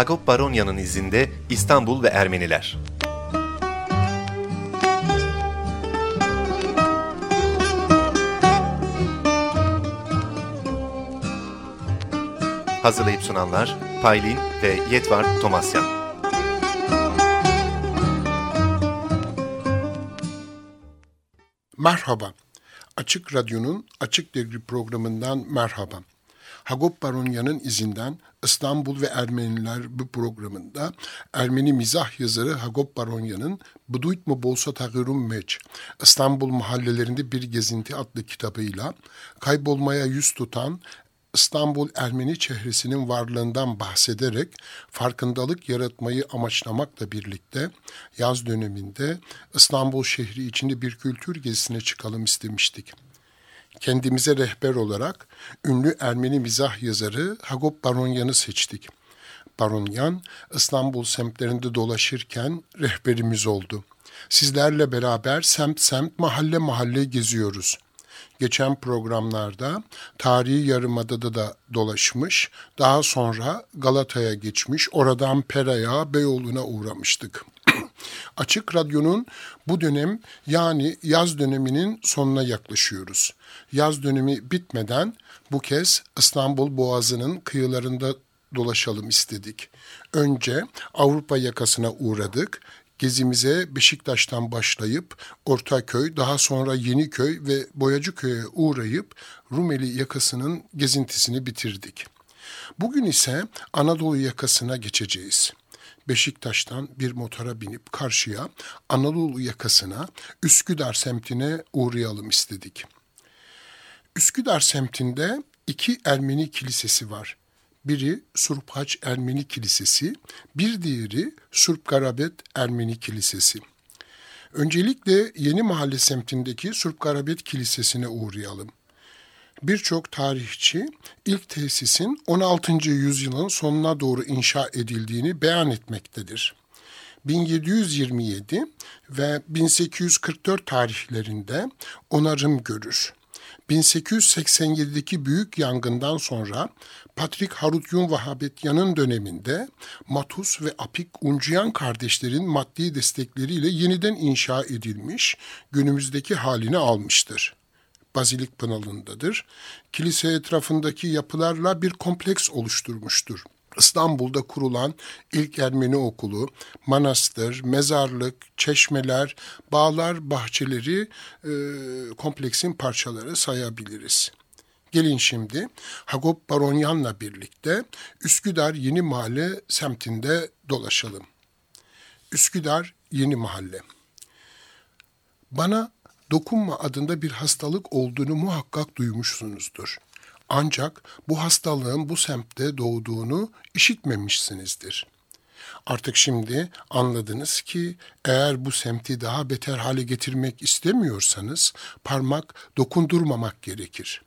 Hagop Baronya'nın izinde İstanbul ve Ermeniler. Hazırlayıp sunanlar Paylin ve Yetvar Tomasyan. Merhaba. Açık Radyo'nun Açık Dergi programından merhaba. Hagop Baronya'nın izinden İstanbul ve Ermeniler bu programında Ermeni mizah yazarı Hagop Baronya'nın Bduyt mu bolsa tagirum meç İstanbul mahallelerinde bir gezinti adlı kitabıyla kaybolmaya yüz tutan İstanbul Ermeni çehresinin varlığından bahsederek farkındalık yaratmayı amaçlamakla birlikte yaz döneminde İstanbul şehri içinde bir kültür gezisine çıkalım istemiştik. Kendimize rehber olarak ünlü Ermeni mizah yazarı Hagop Baronyan'ı seçtik. Baronyan İstanbul semtlerinde dolaşırken rehberimiz oldu. Sizlerle beraber semt semt mahalle mahalle geziyoruz.'' geçen programlarda tarihi yarımadada da dolaşmış. Daha sonra Galata'ya geçmiş. Oradan Pera'ya, Beyoğlu'na uğramıştık. Açık Radyo'nun bu dönem yani yaz döneminin sonuna yaklaşıyoruz. Yaz dönemi bitmeden bu kez İstanbul Boğazı'nın kıyılarında dolaşalım istedik. Önce Avrupa yakasına uğradık gezimize Beşiktaş'tan başlayıp Ortaköy, daha sonra Yeniköy ve Boyacıköy'e uğrayıp Rumeli yakasının gezintisini bitirdik. Bugün ise Anadolu yakasına geçeceğiz. Beşiktaş'tan bir motora binip karşıya Anadolu yakasına Üsküdar semtine uğrayalım istedik. Üsküdar semtinde iki Ermeni kilisesi var. Biri Surphaç Ermeni Kilisesi, bir diğeri Surp Garabet Ermeni Kilisesi. Öncelikle Yeni Mahalle semtindeki Surp Garabet Kilisesi'ne uğrayalım. Birçok tarihçi ilk tesisin 16. yüzyılın sonuna doğru inşa edildiğini beyan etmektedir. 1727 ve 1844 tarihlerinde onarım görür. 1887'deki büyük yangından sonra Patrik Harutyun Vahabetyan'ın döneminde Matus ve Apik Uncuyan kardeşlerin maddi destekleriyle yeniden inşa edilmiş, günümüzdeki halini almıştır. Bazilik Pınalı'ndadır. Kilise etrafındaki yapılarla bir kompleks oluşturmuştur. İstanbul'da kurulan ilk Ermeni okulu, manastır, mezarlık, çeşmeler, bağlar, bahçeleri e, kompleksin parçaları sayabiliriz. Gelin şimdi Hagop Baronyan'la birlikte Üsküdar Yeni Mahalle semtinde dolaşalım. Üsküdar Yeni Mahalle. Bana dokunma adında bir hastalık olduğunu muhakkak duymuşsunuzdur. Ancak bu hastalığın bu semtte doğduğunu işitmemişsinizdir. Artık şimdi anladınız ki eğer bu semti daha beter hale getirmek istemiyorsanız parmak dokundurmamak gerekir.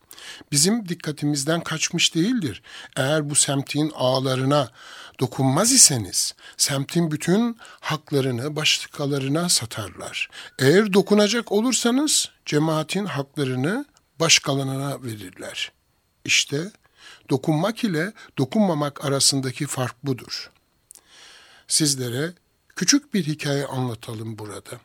Bizim dikkatimizden kaçmış değildir. Eğer bu semtin ağlarına dokunmaz iseniz semtin bütün haklarını başkalarına satarlar. Eğer dokunacak olursanız cemaatin haklarını başkalarına verirler. İşte dokunmak ile dokunmamak arasındaki fark budur. Sizlere küçük bir hikaye anlatalım burada.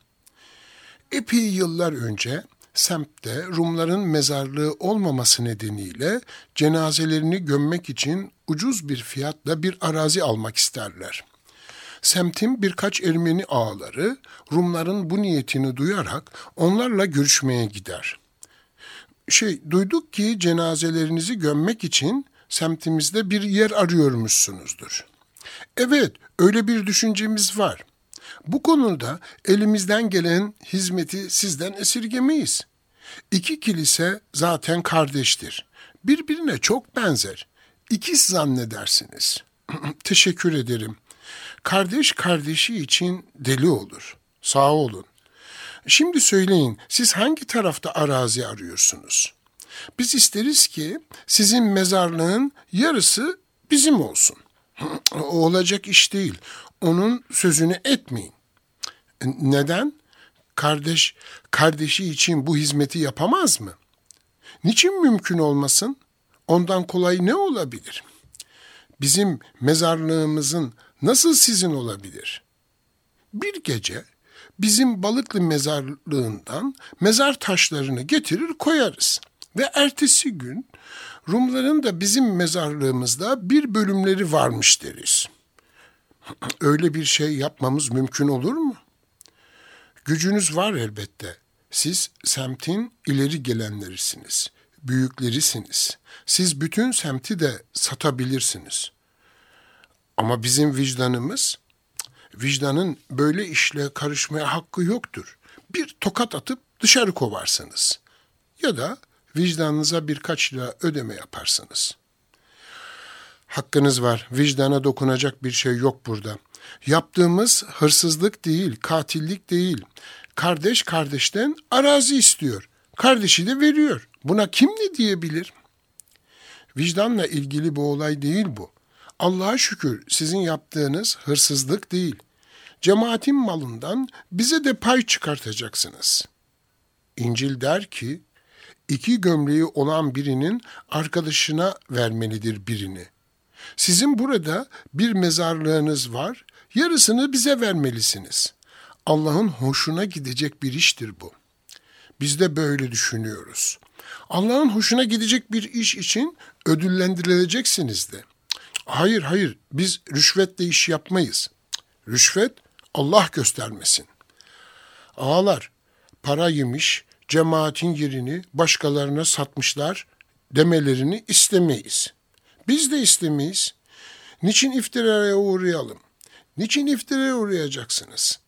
Epey yıllar önce semtte Rumların mezarlığı olmaması nedeniyle cenazelerini gömmek için ucuz bir fiyatla bir arazi almak isterler. Semtin birkaç Ermeni ağaları Rumların bu niyetini duyarak onlarla görüşmeye gider. Şey duyduk ki cenazelerinizi gömmek için semtimizde bir yer arıyormuşsunuzdur. Evet, öyle bir düşüncemiz var. Bu konuda elimizden gelen hizmeti sizden esirgemeyiz. İki kilise zaten kardeştir. Birbirine çok benzer. İkiz zannedersiniz. Teşekkür ederim. Kardeş kardeşi için deli olur. Sağ olun. Şimdi söyleyin siz hangi tarafta arazi arıyorsunuz? Biz isteriz ki sizin mezarlığın yarısı bizim olsun. O olacak iş değil. Onun sözünü etmeyin. Neden? Kardeş kardeşi için bu hizmeti yapamaz mı? Niçin mümkün olmasın? Ondan kolay ne olabilir? bizim mezarlığımızın nasıl sizin olabilir? Bir gece bizim Balıklı mezarlığından mezar taşlarını getirir koyarız. Ve ertesi gün Rumların da bizim mezarlığımızda bir bölümleri varmış deriz. Öyle bir şey yapmamız mümkün olur mu? Gücünüz var elbette. Siz semtin ileri gelenlerisiniz, büyüklerisiniz. Siz bütün semti de satabilirsiniz. Ama bizim vicdanımız, vicdanın böyle işle karışmaya hakkı yoktur. Bir tokat atıp dışarı kovarsınız. Ya da vicdanınıza birkaç lira ödeme yaparsınız. Hakkınız var. Vicdana dokunacak bir şey yok burada. Yaptığımız hırsızlık değil, katillik değil. Kardeş kardeşten arazi istiyor. Kardeşi de veriyor. Buna kim ne diyebilir? Vicdanla ilgili bu olay değil bu. Allah'a şükür sizin yaptığınız hırsızlık değil. Cemaatin malından bize de pay çıkartacaksınız. İncil der ki, iki gömleği olan birinin arkadaşına vermelidir birini. Sizin burada bir mezarlığınız var, yarısını bize vermelisiniz. Allah'ın hoşuna gidecek bir iştir bu. Biz de böyle düşünüyoruz. Allah'ın hoşuna gidecek bir iş için ödüllendirileceksiniz de. Hayır hayır biz rüşvetle iş yapmayız. Rüşvet Allah göstermesin. Ağalar para yemiş, cemaatin yerini başkalarına satmışlar demelerini istemeyiz. Biz de istemeyiz. Niçin iftiraya uğrayalım? Niçin iftiraya uğrayacaksınız?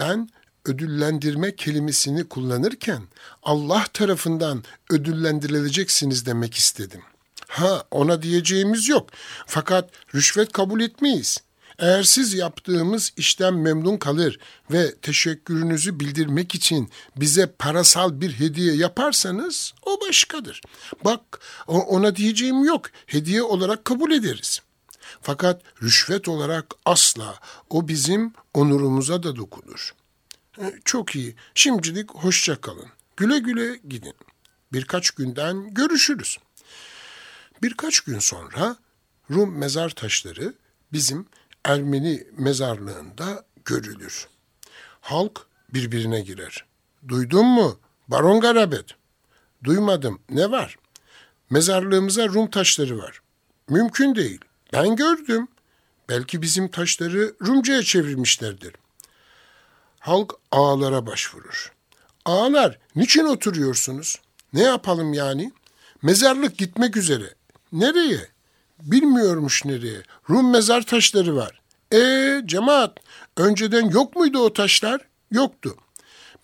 Ben ödüllendirme kelimesini kullanırken Allah tarafından ödüllendirileceksiniz demek istedim. Ha ona diyeceğimiz yok. Fakat rüşvet kabul etmeyiz. Eğer siz yaptığımız işten memnun kalır ve teşekkürünüzü bildirmek için bize parasal bir hediye yaparsanız o başkadır. Bak ona diyeceğim yok. Hediye olarak kabul ederiz. Fakat rüşvet olarak asla o bizim onurumuza da dokunur. E, çok iyi. Şimdilik hoşça kalın. Güle güle gidin. Birkaç günden görüşürüz. Birkaç gün sonra Rum mezar taşları bizim Ermeni mezarlığında görülür. Halk birbirine girer. Duydun mu? Baron Garabet. Duymadım. Ne var? Mezarlığımıza Rum taşları var. Mümkün değil. Ben gördüm. Belki bizim taşları Rumca'ya çevirmişlerdir. Halk ağalara başvurur. Ağalar niçin oturuyorsunuz? Ne yapalım yani? Mezarlık gitmek üzere. Nereye? Bilmiyormuş nereye. Rum mezar taşları var. E cemaat önceden yok muydu o taşlar? Yoktu.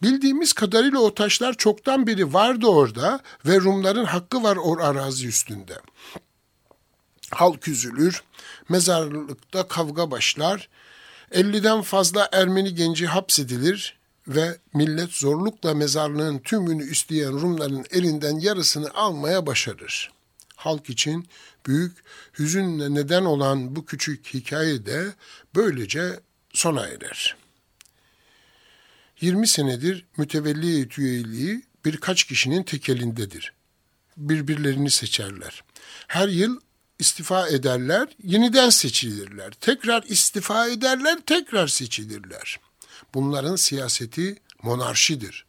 Bildiğimiz kadarıyla o taşlar çoktan beri vardı orada ve Rumların hakkı var o arazi üstünde. Halk üzülür, mezarlıkta kavga başlar, 50'den fazla Ermeni genci hapsedilir ve millet zorlukla mezarlığın tümünü üstleyen Rumların elinden yarısını almaya başarır. Halk için büyük hüzünle neden olan bu küçük hikaye de böylece sona erer. 20 senedir mütevelli üyeliği birkaç kişinin tekelindedir. Birbirlerini seçerler. Her yıl istifa ederler, yeniden seçilirler. Tekrar istifa ederler, tekrar seçilirler. Bunların siyaseti monarşidir.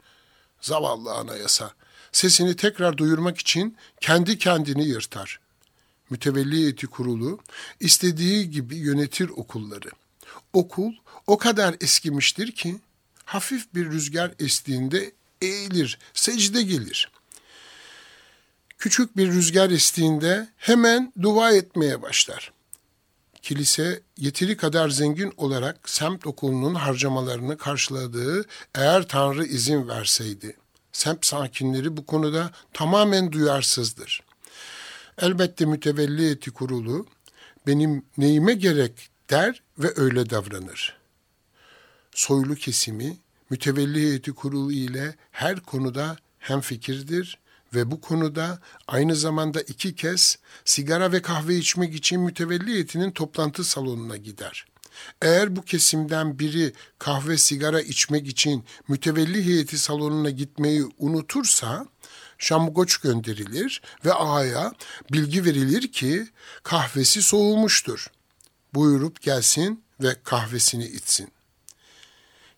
Zavallı anayasa. Sesini tekrar duyurmak için kendi kendini yırtar. Mütevelli Heyeti Kurulu istediği gibi yönetir okulları. Okul o kadar eskimiştir ki hafif bir rüzgar estiğinde eğilir, secde gelir. Küçük bir rüzgar estiğinde hemen dua etmeye başlar. Kilise yeteri kadar zengin olarak semt okulunun harcamalarını karşıladığı eğer Tanrı izin verseydi. Semt sakinleri bu konuda tamamen duyarsızdır. Elbette mütevelli eti kurulu benim neyime gerek der ve öyle davranır. Soylu kesimi mütevelli heyeti kurulu ile her konuda hemfikirdir ve bu konuda aynı zamanda iki kez sigara ve kahve içmek için mütevelli heyetinin toplantı salonuna gider. Eğer bu kesimden biri kahve sigara içmek için mütevelli heyeti salonuna gitmeyi unutursa şamgoç gönderilir ve ağaya bilgi verilir ki kahvesi soğumuştur. Buyurup gelsin ve kahvesini içsin.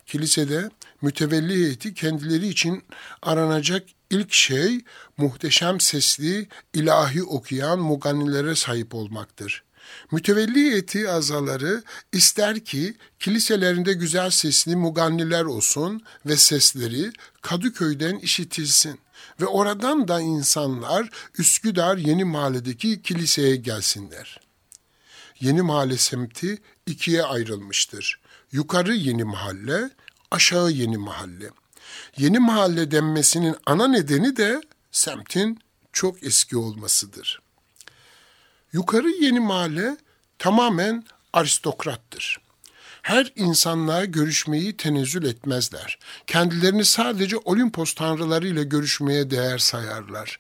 Kilisede mütevelli heyeti kendileri için aranacak ilk şey muhteşem sesli ilahi okuyan mugannilere sahip olmaktır. Mütevelli heyeti azaları ister ki kiliselerinde güzel sesli muganniler olsun ve sesleri Kadıköy'den işitilsin ve oradan da insanlar Üsküdar Yeni Mahalle'deki kiliseye gelsinler. Yeni Mahalle semti ikiye ayrılmıştır. Yukarı Yeni Mahalle, aşağı Yeni Mahalle. Yeni Mahalle denmesinin ana nedeni de semtin çok eski olmasıdır. Yukarı Yeni Mahalle tamamen aristokrattır. Her insanla görüşmeyi tenezzül etmezler. Kendilerini sadece Olimpos tanrıları ile görüşmeye değer sayarlar.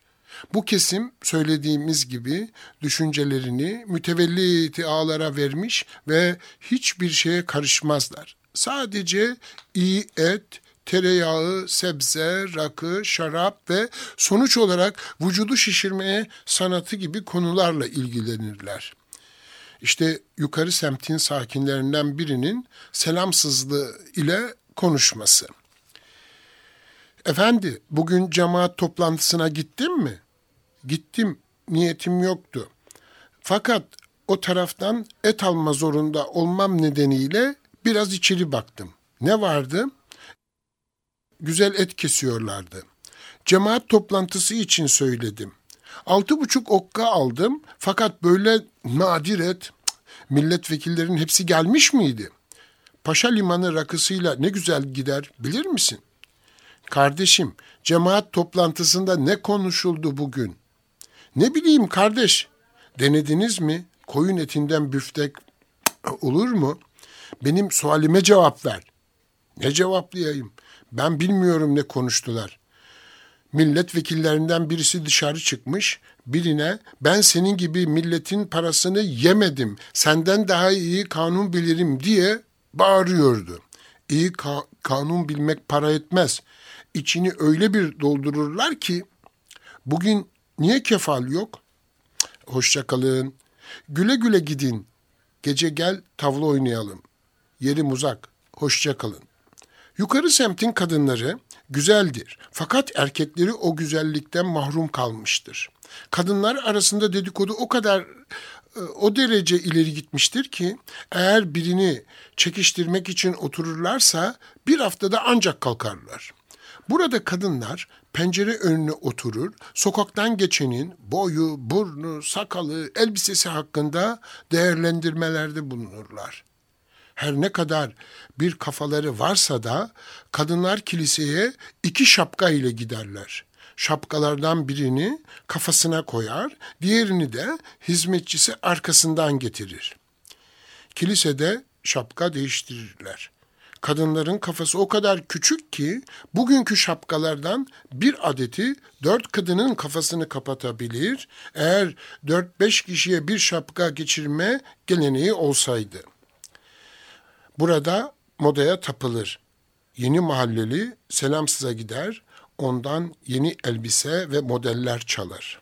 Bu kesim söylediğimiz gibi düşüncelerini mütevelli ağlara vermiş ve hiçbir şeye karışmazlar. Sadece iyi et, tereyağı, sebze, rakı, şarap ve sonuç olarak vücudu şişirmeye sanatı gibi konularla ilgilenirler. İşte yukarı semtin sakinlerinden birinin selamsızlığı ile konuşması. Efendi, bugün cemaat toplantısına gittin mi? Gittim, niyetim yoktu. Fakat o taraftan et alma zorunda olmam nedeniyle biraz içeri baktım. Ne vardı? Güzel et kesiyorlardı. Cemaat toplantısı için söyledim. Altı buçuk okka aldım fakat böyle nadir et milletvekillerinin hepsi gelmiş miydi? Paşa Limanı rakısıyla ne güzel gider bilir misin? Kardeşim, cemaat toplantısında ne konuşuldu bugün? Ne bileyim kardeş, denediniz mi? Koyun etinden büftek olur mu? Benim sualime cevap ver. Ne cevaplayayım? Ben bilmiyorum ne konuştular. Milletvekillerinden birisi dışarı çıkmış, birine ben senin gibi milletin parasını yemedim, senden daha iyi kanun bilirim diye bağırıyordu. İyi ka- kanun bilmek para etmez. İçini öyle bir doldururlar ki bugün niye kefal yok? Hoşça kalın. Güle güle gidin. Gece gel tavla oynayalım. Yerim uzak. Hoşça kalın. Yukarı semtin kadınları güzeldir. Fakat erkekleri o güzellikten mahrum kalmıştır. Kadınlar arasında dedikodu o kadar e, o derece ileri gitmiştir ki eğer birini çekiştirmek için otururlarsa bir haftada ancak kalkarlar. Burada kadınlar pencere önüne oturur, sokaktan geçenin boyu, burnu, sakalı, elbisesi hakkında değerlendirmelerde bulunurlar. Her ne kadar bir kafaları varsa da kadınlar kiliseye iki şapka ile giderler. Şapkalardan birini kafasına koyar, diğerini de hizmetçisi arkasından getirir. Kilisede şapka değiştirirler. Kadınların kafası o kadar küçük ki bugünkü şapkalardan bir adeti dört kadının kafasını kapatabilir eğer dört beş kişiye bir şapka geçirme geleneği olsaydı. Burada modaya tapılır. Yeni mahalleli selamsıza gider, ondan yeni elbise ve modeller çalar.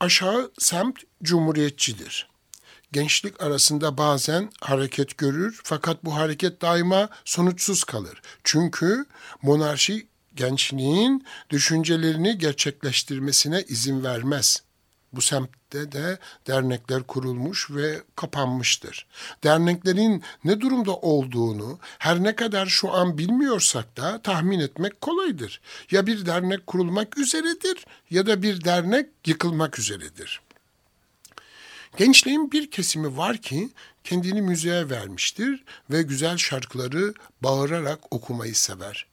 Aşağı semt cumhuriyetçidir. Gençlik arasında bazen hareket görür fakat bu hareket daima sonuçsuz kalır. Çünkü monarşi gençliğin düşüncelerini gerçekleştirmesine izin vermez. Bu semtte de dernekler kurulmuş ve kapanmıştır. Derneklerin ne durumda olduğunu her ne kadar şu an bilmiyorsak da tahmin etmek kolaydır. Ya bir dernek kurulmak üzeredir ya da bir dernek yıkılmak üzeredir. Gençliğin bir kesimi var ki kendini müziğe vermiştir ve güzel şarkıları bağırarak okumayı sever.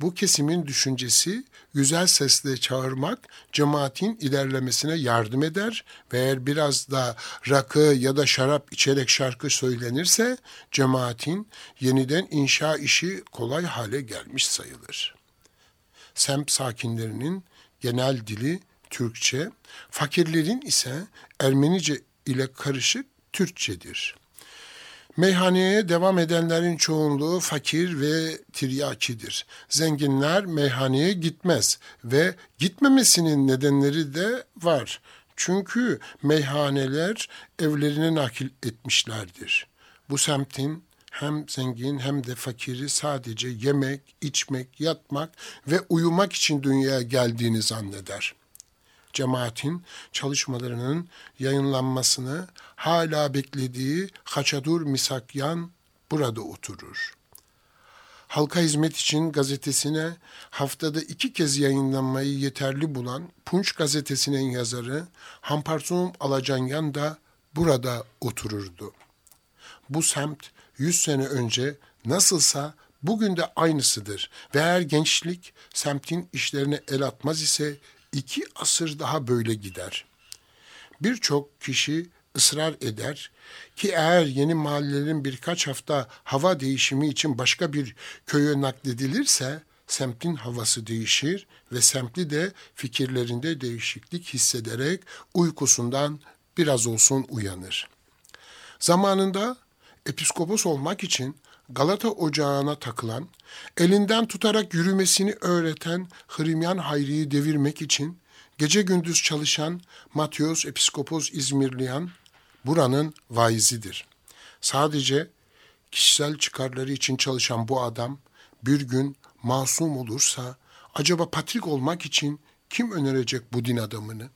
Bu kesimin düşüncesi güzel sesle çağırmak cemaatin ilerlemesine yardım eder ve eğer biraz da rakı ya da şarap içerek şarkı söylenirse cemaatin yeniden inşa işi kolay hale gelmiş sayılır. Semt sakinlerinin genel dili Türkçe, fakirlerin ise Ermenice ile karışık Türkçedir. Meyhaneye devam edenlerin çoğunluğu fakir ve tiryakidir. Zenginler meyhaneye gitmez ve gitmemesinin nedenleri de var. Çünkü meyhaneler evlerine nakil etmişlerdir. Bu semtin hem zengin hem de fakiri sadece yemek, içmek, yatmak ve uyumak için dünyaya geldiğini zanneder. Cemaatin çalışmalarının yayınlanmasını hala beklediği Haçadur Misakyan burada oturur. Halka hizmet için gazetesine haftada iki kez yayınlanmayı yeterli bulan Punç gazetesinin yazarı Hamparsunum Alacanyan da burada otururdu. Bu semt 100 sene önce nasılsa bugün de aynısıdır ve eğer gençlik semtin işlerine el atmaz ise iki asır daha böyle gider. Birçok kişi ısrar eder ki eğer yeni mahallelerin birkaç hafta hava değişimi için başka bir köye nakledilirse semtin havası değişir ve semtli de fikirlerinde değişiklik hissederek uykusundan biraz olsun uyanır. Zamanında episkopos olmak için Galata ocağına takılan, elinden tutarak yürümesini öğreten Hrimyan Hayri'yi devirmek için gece gündüz çalışan Matios Episkopos İzmirliyan buranın vaizidir. Sadece kişisel çıkarları için çalışan bu adam bir gün masum olursa acaba patrik olmak için kim önerecek bu din adamını?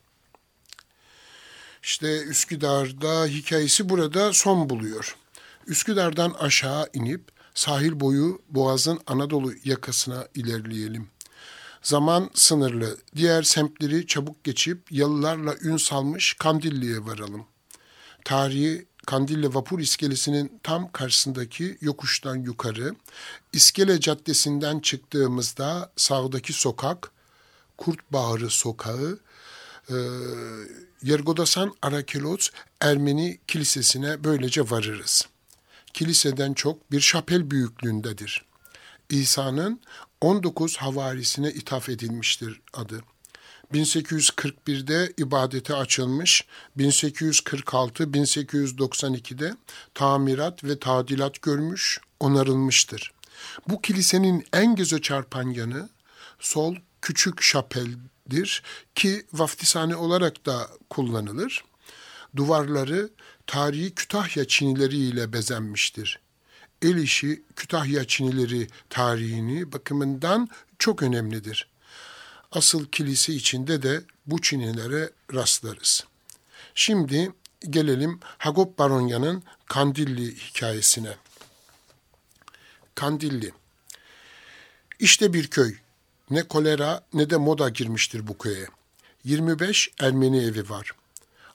İşte Üsküdar'da hikayesi burada son buluyor. Üsküdar'dan aşağı inip sahil boyu Boğaz'ın Anadolu yakasına ilerleyelim. Zaman sınırlı. Diğer semtleri çabuk geçip yalılarla ün salmış Kandilli'ye varalım. Tarihi Kandilli Vapur İskelesi'nin tam karşısındaki yokuştan yukarı, İskele Caddesi'nden çıktığımızda sağdaki sokak, Kurt Bağrı Sokağı, e, Yergodasan Arakelos Ermeni Kilisesi'ne böylece varırız kiliseden çok bir şapel büyüklüğündedir. İsa'nın 19 havarisine ithaf edilmiştir adı. 1841'de ibadete açılmış, 1846-1892'de tamirat ve tadilat görmüş, onarılmıştır. Bu kilisenin en göze çarpan yanı sol küçük şapeldir ki vaftishane olarak da kullanılır. Duvarları tarihi Kütahya çinileriyle bezenmiştir. El işi Kütahya çinileri tarihini bakımından çok önemlidir. Asıl kilise içinde de bu çinilere rastlarız. Şimdi gelelim Hagop Baronya'nın Kandilli hikayesine. Kandilli İşte bir köy. Ne kolera ne de moda girmiştir bu köye. 25 Ermeni evi var.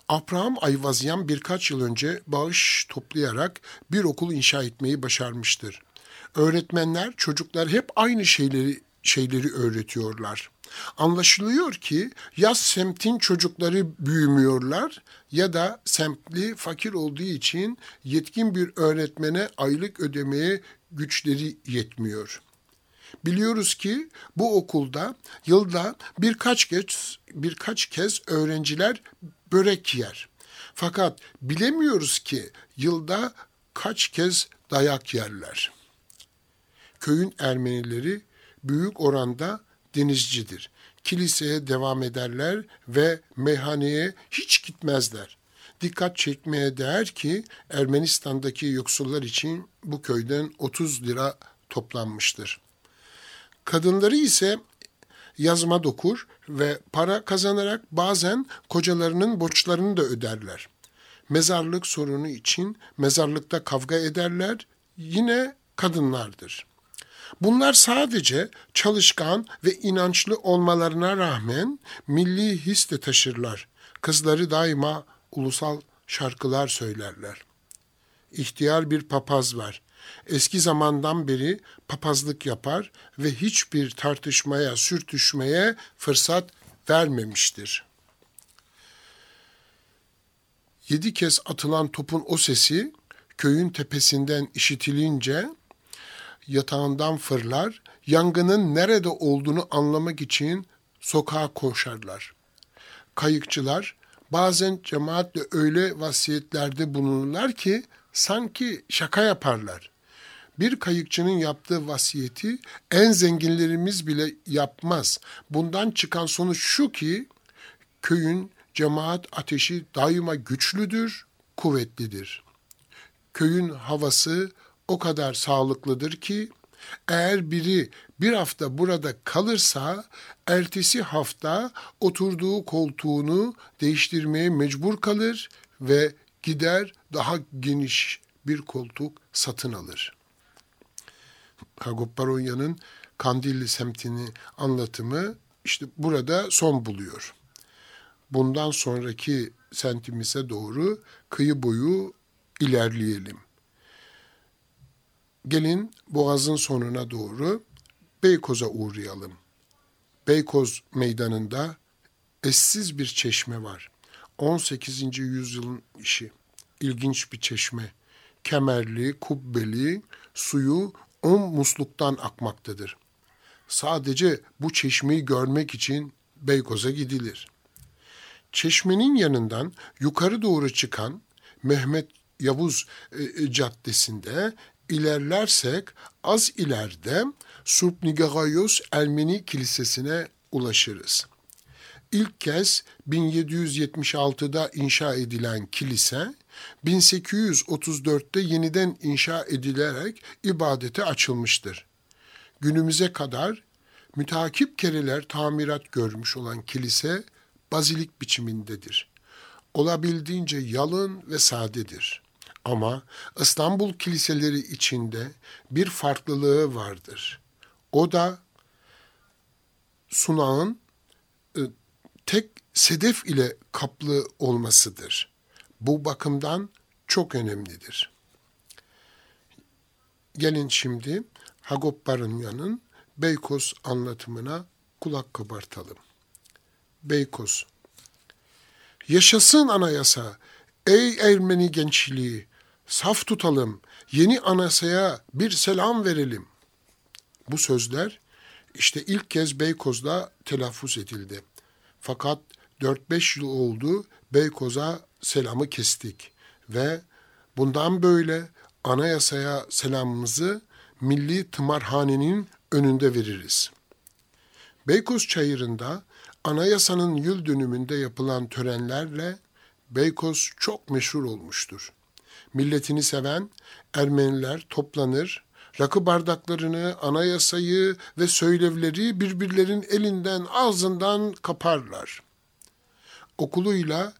Abraham Ayvazyan birkaç yıl önce bağış toplayarak bir okul inşa etmeyi başarmıştır. Öğretmenler çocuklar hep aynı şeyleri şeyleri öğretiyorlar. Anlaşılıyor ki ya semtin çocukları büyümüyorlar ya da semtli fakir olduğu için yetkin bir öğretmene aylık ödemeye güçleri yetmiyor. Biliyoruz ki bu okulda yılda birkaç kez birkaç kez öğrenciler börek yer. Fakat bilemiyoruz ki yılda kaç kez dayak yerler. Köyün Ermenileri büyük oranda denizcidir. Kiliseye devam ederler ve meyhaneye hiç gitmezler. Dikkat çekmeye değer ki Ermenistan'daki yoksullar için bu köyden 30 lira toplanmıştır. Kadınları ise yazma dokur ve para kazanarak bazen kocalarının borçlarını da öderler. Mezarlık sorunu için mezarlıkta kavga ederler, yine kadınlardır. Bunlar sadece çalışkan ve inançlı olmalarına rağmen milli his de taşırlar. Kızları daima ulusal şarkılar söylerler. İhtiyar bir papaz var eski zamandan beri papazlık yapar ve hiçbir tartışmaya, sürtüşmeye fırsat vermemiştir. Yedi kez atılan topun o sesi köyün tepesinden işitilince yatağından fırlar, yangının nerede olduğunu anlamak için sokağa koşarlar. Kayıkçılar bazen cemaatle öyle vasiyetlerde bulunurlar ki sanki şaka yaparlar. Bir kayıkçının yaptığı vasiyeti en zenginlerimiz bile yapmaz. Bundan çıkan sonuç şu ki köyün cemaat ateşi daima güçlüdür, kuvvetlidir. Köyün havası o kadar sağlıklıdır ki eğer biri bir hafta burada kalırsa ertesi hafta oturduğu koltuğunu değiştirmeye mecbur kalır ve gider daha geniş bir koltuk satın alır. Hagop Baronya'nın Kandilli semtini anlatımı işte burada son buluyor. Bundan sonraki sentimize doğru kıyı boyu ilerleyelim. Gelin Boğaz'ın sonuna doğru Beykoz'a uğrayalım. Beykoz meydanında eşsiz bir çeşme var. 18. yüzyılın işi. İlginç bir çeşme. Kemerli, kubbeli, suyu on musluktan akmaktadır. Sadece bu çeşmeyi görmek için Beykoz'a gidilir. Çeşmenin yanından yukarı doğru çıkan Mehmet Yavuz e, e Caddesi'nde ilerlersek az ileride Surpnigagayos Ermeni Kilisesi'ne ulaşırız. İlk kez 1776'da inşa edilen kilise 1834'te yeniden inşa edilerek ibadete açılmıştır. Günümüze kadar mütakip kereler tamirat görmüş olan kilise bazilik biçimindedir. Olabildiğince yalın ve sadedir. Ama İstanbul kiliseleri içinde bir farklılığı vardır. O da sunağın e, tek sedef ile kaplı olmasıdır. Bu bakımdan çok önemlidir. Gelin şimdi Hagop Barınya'nın Beykoz anlatımına kulak kabartalım. Beykoz Yaşasın anayasa, ey Ermeni gençliği, saf tutalım, yeni anayasaya bir selam verelim. Bu sözler işte ilk kez Beykoz'da telaffuz edildi. Fakat 4-5 yıl oldu Beykoz'a selamı kestik ve bundan böyle anayasaya selamımızı Milli Tımarhane'nin önünde veririz. Beykoz Çayırı'nda anayasanın yıl dönümünde yapılan törenlerle Beykoz çok meşhur olmuştur. Milletini seven Ermeniler toplanır, rakı bardaklarını, anayasayı ve söylevleri birbirlerin elinden ağzından kaparlar. Okuluyla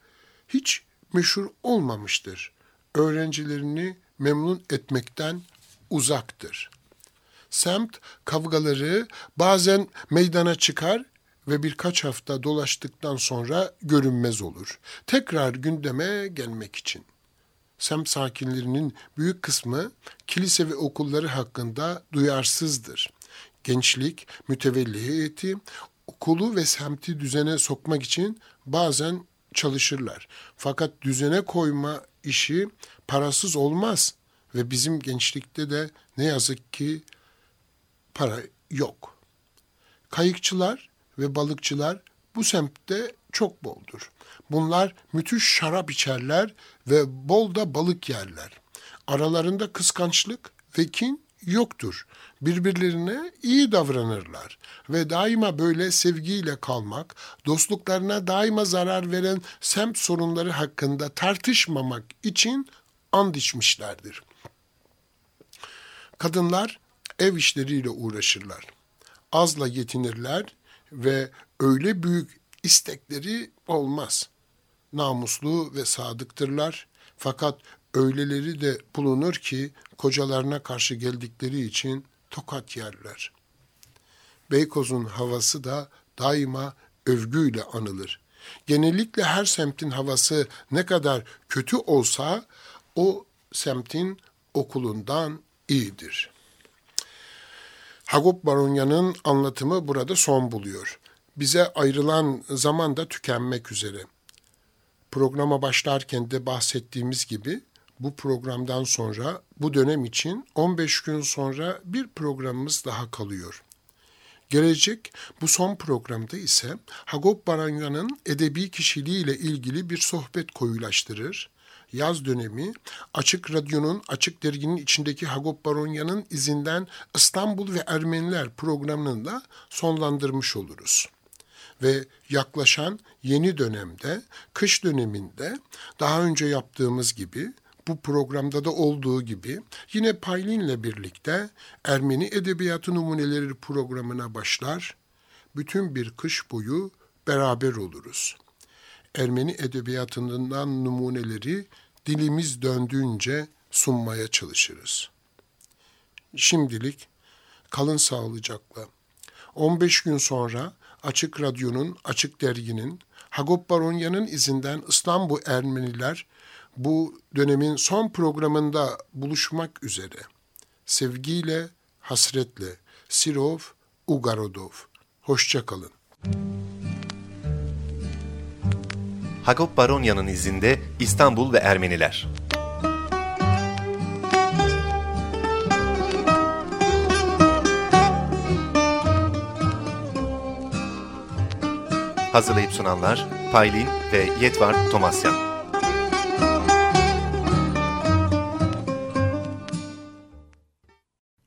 hiç meşhur olmamıştır. Öğrencilerini memnun etmekten uzaktır. Semt kavgaları bazen meydana çıkar ve birkaç hafta dolaştıktan sonra görünmez olur. Tekrar gündeme gelmek için. Semt sakinlerinin büyük kısmı kilise ve okulları hakkında duyarsızdır. Gençlik, mütevelli heyeti okulu ve semti düzene sokmak için bazen çalışırlar. Fakat düzene koyma işi parasız olmaz ve bizim gençlikte de ne yazık ki para yok. Kayıkçılar ve balıkçılar bu semtte çok boldur. Bunlar müthiş şarap içerler ve bol da balık yerler. Aralarında kıskançlık ve kin yoktur. Birbirlerine iyi davranırlar ve daima böyle sevgiyle kalmak, dostluklarına daima zarar veren semt sorunları hakkında tartışmamak için and içmişlerdir. Kadınlar ev işleriyle uğraşırlar. Azla yetinirler ve öyle büyük istekleri olmaz. Namuslu ve sadıktırlar fakat öyleleri de bulunur ki kocalarına karşı geldikleri için tokat yerler. Beykoz'un havası da daima övgüyle anılır. Genellikle her semtin havası ne kadar kötü olsa o semtin okulundan iyidir. Hagop Baronya'nın anlatımı burada son buluyor. Bize ayrılan zaman da tükenmek üzere. Programa başlarken de bahsettiğimiz gibi bu programdan sonra bu dönem için 15 gün sonra bir programımız daha kalıyor. Gelecek bu son programda ise Hagop Baranya'nın edebi kişiliğiyle ilgili bir sohbet koyulaştırır yaz dönemi Açık Radyo'nun, Açık Dergi'nin içindeki Hagop Baronya'nın izinden İstanbul ve Ermeniler programını da sonlandırmış oluruz. Ve yaklaşan yeni dönemde, kış döneminde daha önce yaptığımız gibi bu programda da olduğu gibi yine Paylin'le birlikte Ermeni Edebiyatı Numuneleri programına başlar. Bütün bir kış boyu beraber oluruz. Ermeni edebiyatından numuneleri dilimiz döndüğünce sunmaya çalışırız. Şimdilik kalın sağlıcakla. 15 gün sonra Açık Radyo'nun, Açık Dergi'nin, Hagop Baronya'nın izinden İstanbul Ermeniler bu dönemin son programında buluşmak üzere. Sevgiyle, hasretle. Sirov Ugarodov. Hoşçakalın. Hagop Baronya'nın izinde İstanbul ve Ermeniler. Hazırlayıp sunanlar Paylin ve Yetvar Tomasyan.